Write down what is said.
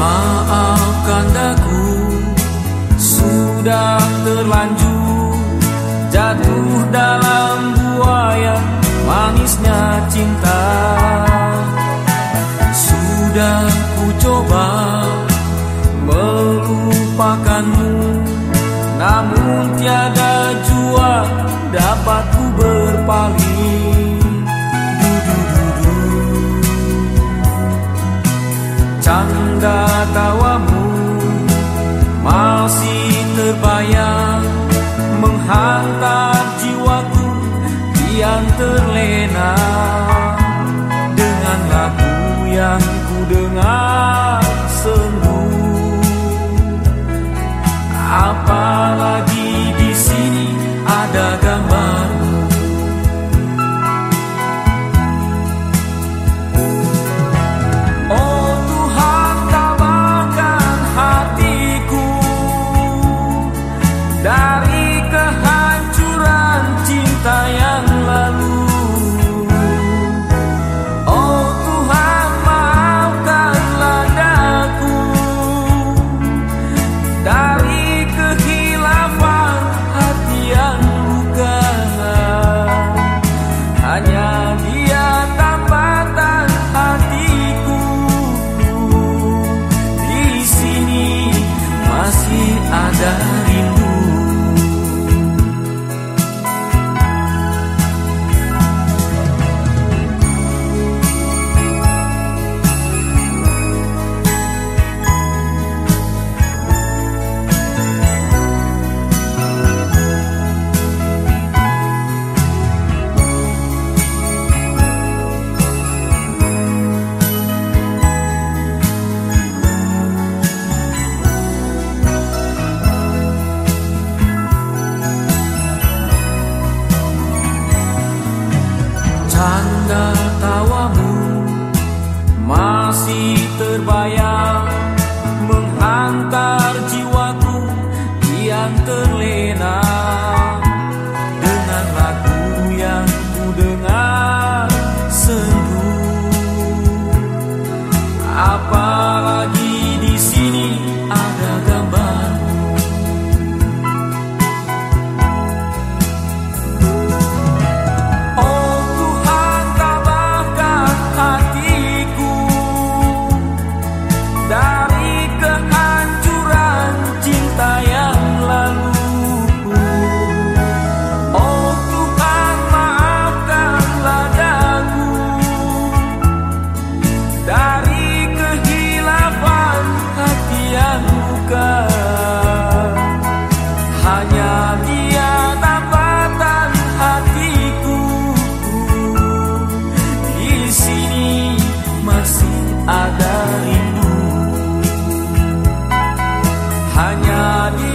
Maafkan daku Sudah terlanjur Jatuh dalam buaya Manisnya cinta. Sudah ku coba Melupakanmu Namun tiada jua Dapat ku berpaling tawamu masih terbayang Menghantar jiwaku kian terlena Dengan lagu yang ku dengar terbayang Menghantar jiwaku kian terlena hanya di